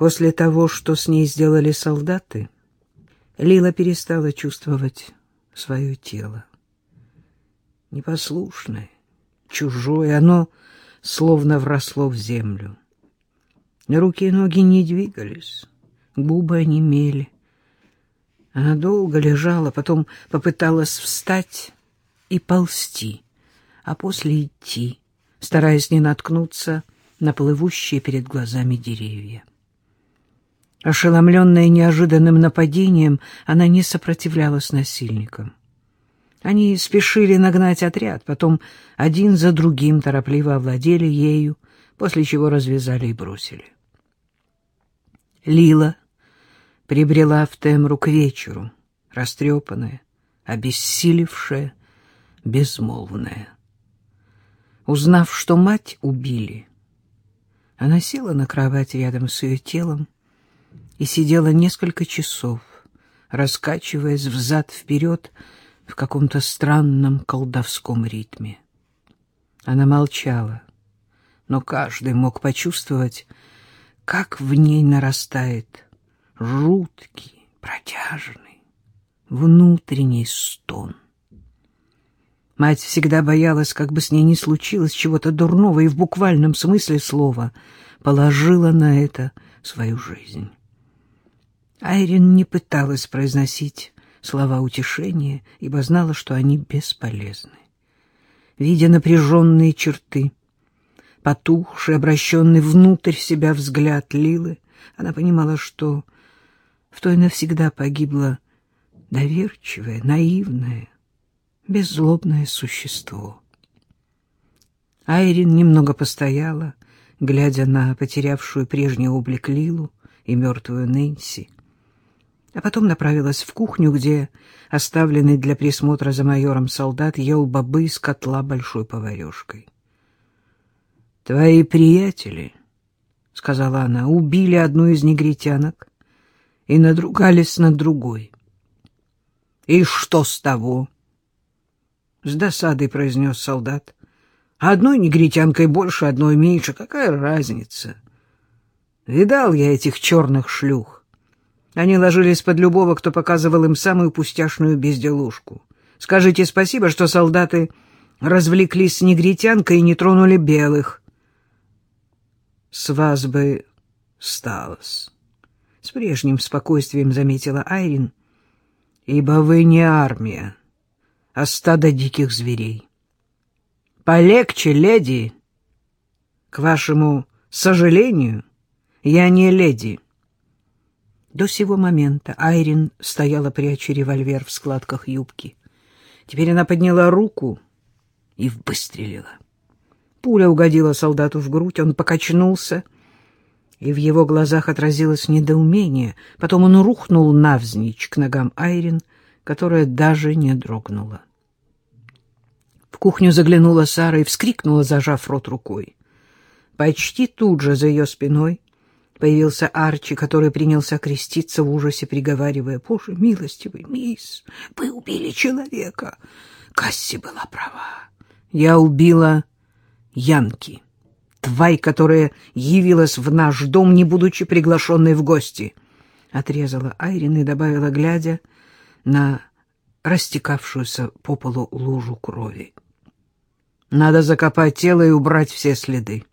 После того, что с ней сделали солдаты, Лила перестала чувствовать свое тело. Непослушное, чужое, оно словно вросло в землю. Руки и ноги не двигались, губы онемели. Она долго лежала, потом попыталась встать и ползти, а после идти, стараясь не наткнуться на плывущие перед глазами деревья. Ошеломленная неожиданным нападением, она не сопротивлялась насильникам. Они спешили нагнать отряд, потом один за другим торопливо овладели ею, после чего развязали и бросили. Лила прибрела в Темру к вечеру, растрепанная, обессилевшая, безмолвная. Узнав, что мать убили, она села на кровать рядом с ее телом, и сидела несколько часов, раскачиваясь взад-вперед в каком-то странном колдовском ритме. Она молчала, но каждый мог почувствовать, как в ней нарастает жуткий, протяжный, внутренний стон. Мать всегда боялась, как бы с ней не случилось чего-то дурного, и в буквальном смысле слова положила на это свою жизнь. Айрин не пыталась произносить слова утешения, ибо знала, что они бесполезны. Видя напряженные черты, потухший, обращенный внутрь себя взгляд Лилы, она понимала, что в той навсегда погибло доверчивое, наивное, беззлобное существо. Айрин немного постояла, глядя на потерявшую прежний облик Лилу и мертвую Нэнси, а потом направилась в кухню, где, оставленный для присмотра за майором солдат, ел бобы из котла большой поварешкой. — Твои приятели, — сказала она, — убили одну из негритянок и надругались над другой. — И что с того? — с досадой произнес солдат. — Одной негритянкой больше, одной меньше. Какая разница? Видал я этих черных шлюх. Они ложились под любого, кто показывал им самую пустяшную безделушку. Скажите спасибо, что солдаты развлеклись с негритянкой и не тронули белых. С вас бы сталось. С прежним спокойствием заметила Айрин. Ибо вы не армия, а стадо диких зверей. Полегче, леди. К вашему сожалению, я не леди. До сего момента Айрин стояла, пряча револьвер в складках юбки. Теперь она подняла руку и выстрелила. Пуля угодила солдату в грудь, он покачнулся, и в его глазах отразилось недоумение. Потом он рухнул навзничь к ногам Айрин, которая даже не дрогнула. В кухню заглянула Сара и вскрикнула, зажав рот рукой. Почти тут же за ее спиной Появился Арчи, который принялся креститься в ужасе, приговаривая, «Боже, милостивый, мисс, вы убили человека!» Касси была права. Я убила Янки, тварь, которая явилась в наш дом, не будучи приглашенной в гости. Отрезала Айрин и добавила, глядя на растекавшуюся по полу лужу крови. Надо закопать тело и убрать все следы.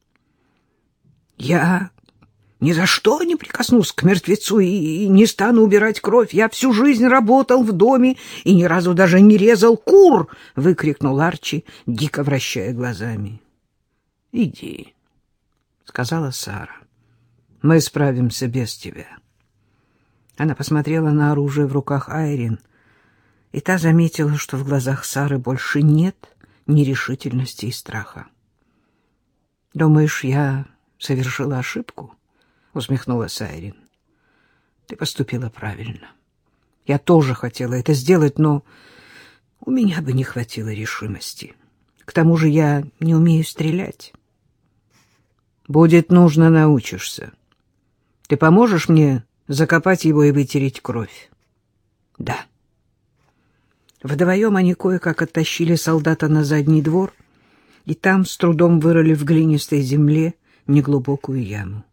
Я ни за что не прикоснусь к мертвецу и, не стану убирать кровь. Я всю жизнь работал в доме и ни разу даже не резал кур, — выкрикнул Арчи, дико вращая глазами. — Иди, — сказала Сара. — Мы справимся без тебя. Она посмотрела на оружие в руках Айрин, и та заметила, что в глазах Сары больше нет нерешительности и страха. — Думаешь, я совершила ошибку? — усмехнулась Айрин. Ты поступила правильно. Я тоже хотела это сделать, но у меня бы не хватило решимости. К тому же я не умею стрелять. Будет нужно, научишься. Ты поможешь мне закопать его и вытереть кровь? Да. Вдвоем они кое-как оттащили солдата на задний двор, и там с трудом вырыли в глинистой земле неглубокую яму.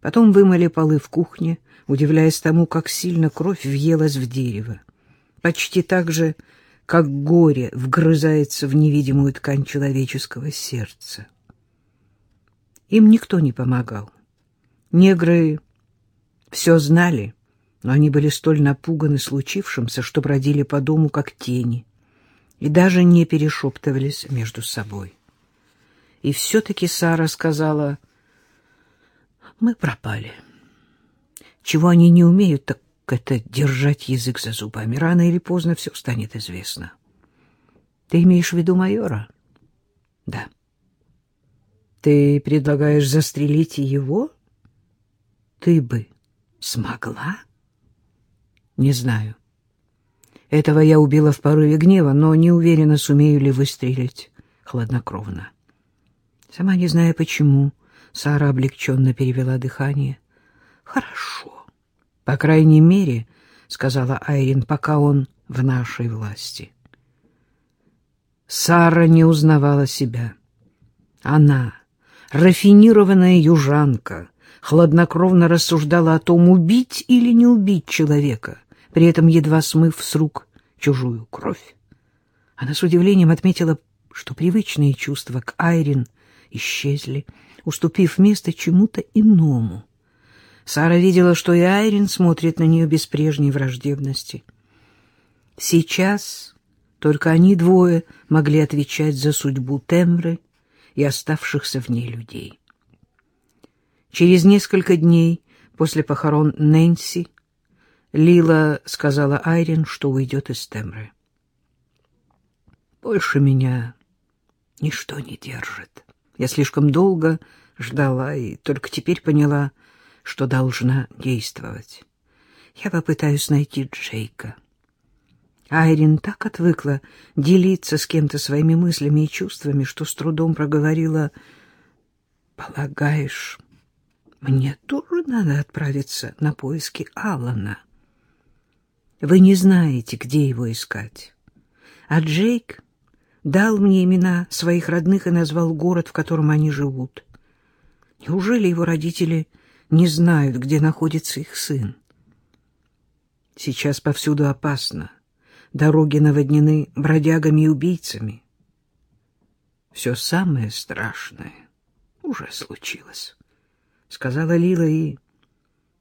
Потом вымыли полы в кухне, удивляясь тому, как сильно кровь въелась в дерево. Почти так же, как горе вгрызается в невидимую ткань человеческого сердца. Им никто не помогал. Негры все знали, но они были столь напуганы случившимся, что бродили по дому как тени и даже не перешептывались между собой. И все-таки Сара сказала, «Мы пропали. Чего они не умеют, так это держать язык за зубами. Рано или поздно все станет известно». «Ты имеешь в виду майора?» «Да». «Ты предлагаешь застрелить его?» «Ты бы смогла?» «Не знаю». Этого я убила в порыве гнева, но не уверена, сумею ли выстрелить хладнокровно. Сама не зная почему, Сара облегченно перевела дыхание. «Хорошо. По крайней мере, — сказала Айрин, — пока он в нашей власти». Сара не узнавала себя. Она, рафинированная южанка, хладнокровно рассуждала о том, убить или не убить человека, при этом едва смыв с рук чужую кровь. Она с удивлением отметила, что привычные чувства к Айрин исчезли, уступив место чему-то иному. Сара видела, что и Айрин смотрит на нее без прежней враждебности. Сейчас только они двое могли отвечать за судьбу Темры и оставшихся в ней людей. Через несколько дней после похорон Нэнси Лила сказала Айрин, что уйдет из Темры. «Больше меня ничто не держит. Я слишком долго ждала и только теперь поняла, что должна действовать. Я попытаюсь найти Джейка». Айрин так отвыкла делиться с кем-то своими мыслями и чувствами, что с трудом проговорила «Полагаешь, мне тоже надо отправиться на поиски Алана?» Вы не знаете, где его искать. А Джейк дал мне имена своих родных и назвал город, в котором они живут. Неужели его родители не знают, где находится их сын? Сейчас повсюду опасно. Дороги наводнены бродягами и убийцами. Все самое страшное уже случилось, — сказала Лила, и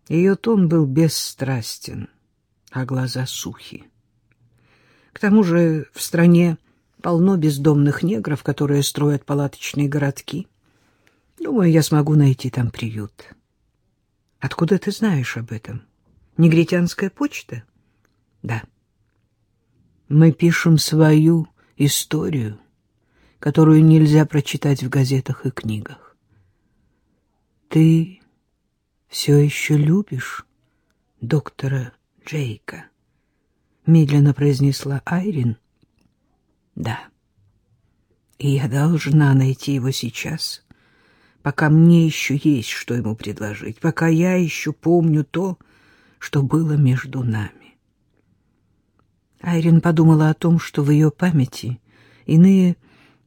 ее тон был бесстрастен а глаза сухи. К тому же в стране полно бездомных негров, которые строят палаточные городки. Думаю, я смогу найти там приют. Откуда ты знаешь об этом? Негритянская почта? Да. Мы пишем свою историю, которую нельзя прочитать в газетах и книгах. Ты все еще любишь доктора Джейка, — медленно произнесла Айрин. — Да. И я должна найти его сейчас, пока мне еще есть, что ему предложить, пока я еще помню то, что было между нами. Айрин подумала о том, что в ее памяти иные,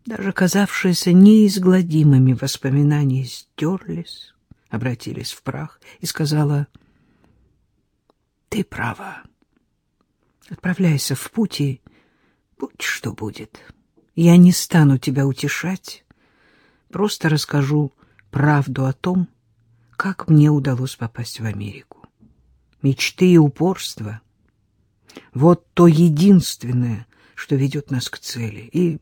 даже казавшиеся неизгладимыми воспоминания, стерлись, обратились в прах, и сказала — ты права. Отправляйся в путь и будь что будет. Я не стану тебя утешать, просто расскажу правду о том, как мне удалось попасть в Америку. Мечты и упорство — вот то единственное, что ведет нас к цели. И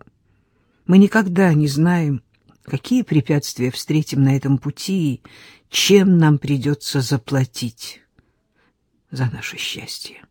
мы никогда не знаем, какие препятствия встретим на этом пути и чем нам придется заплатить за наше счастье.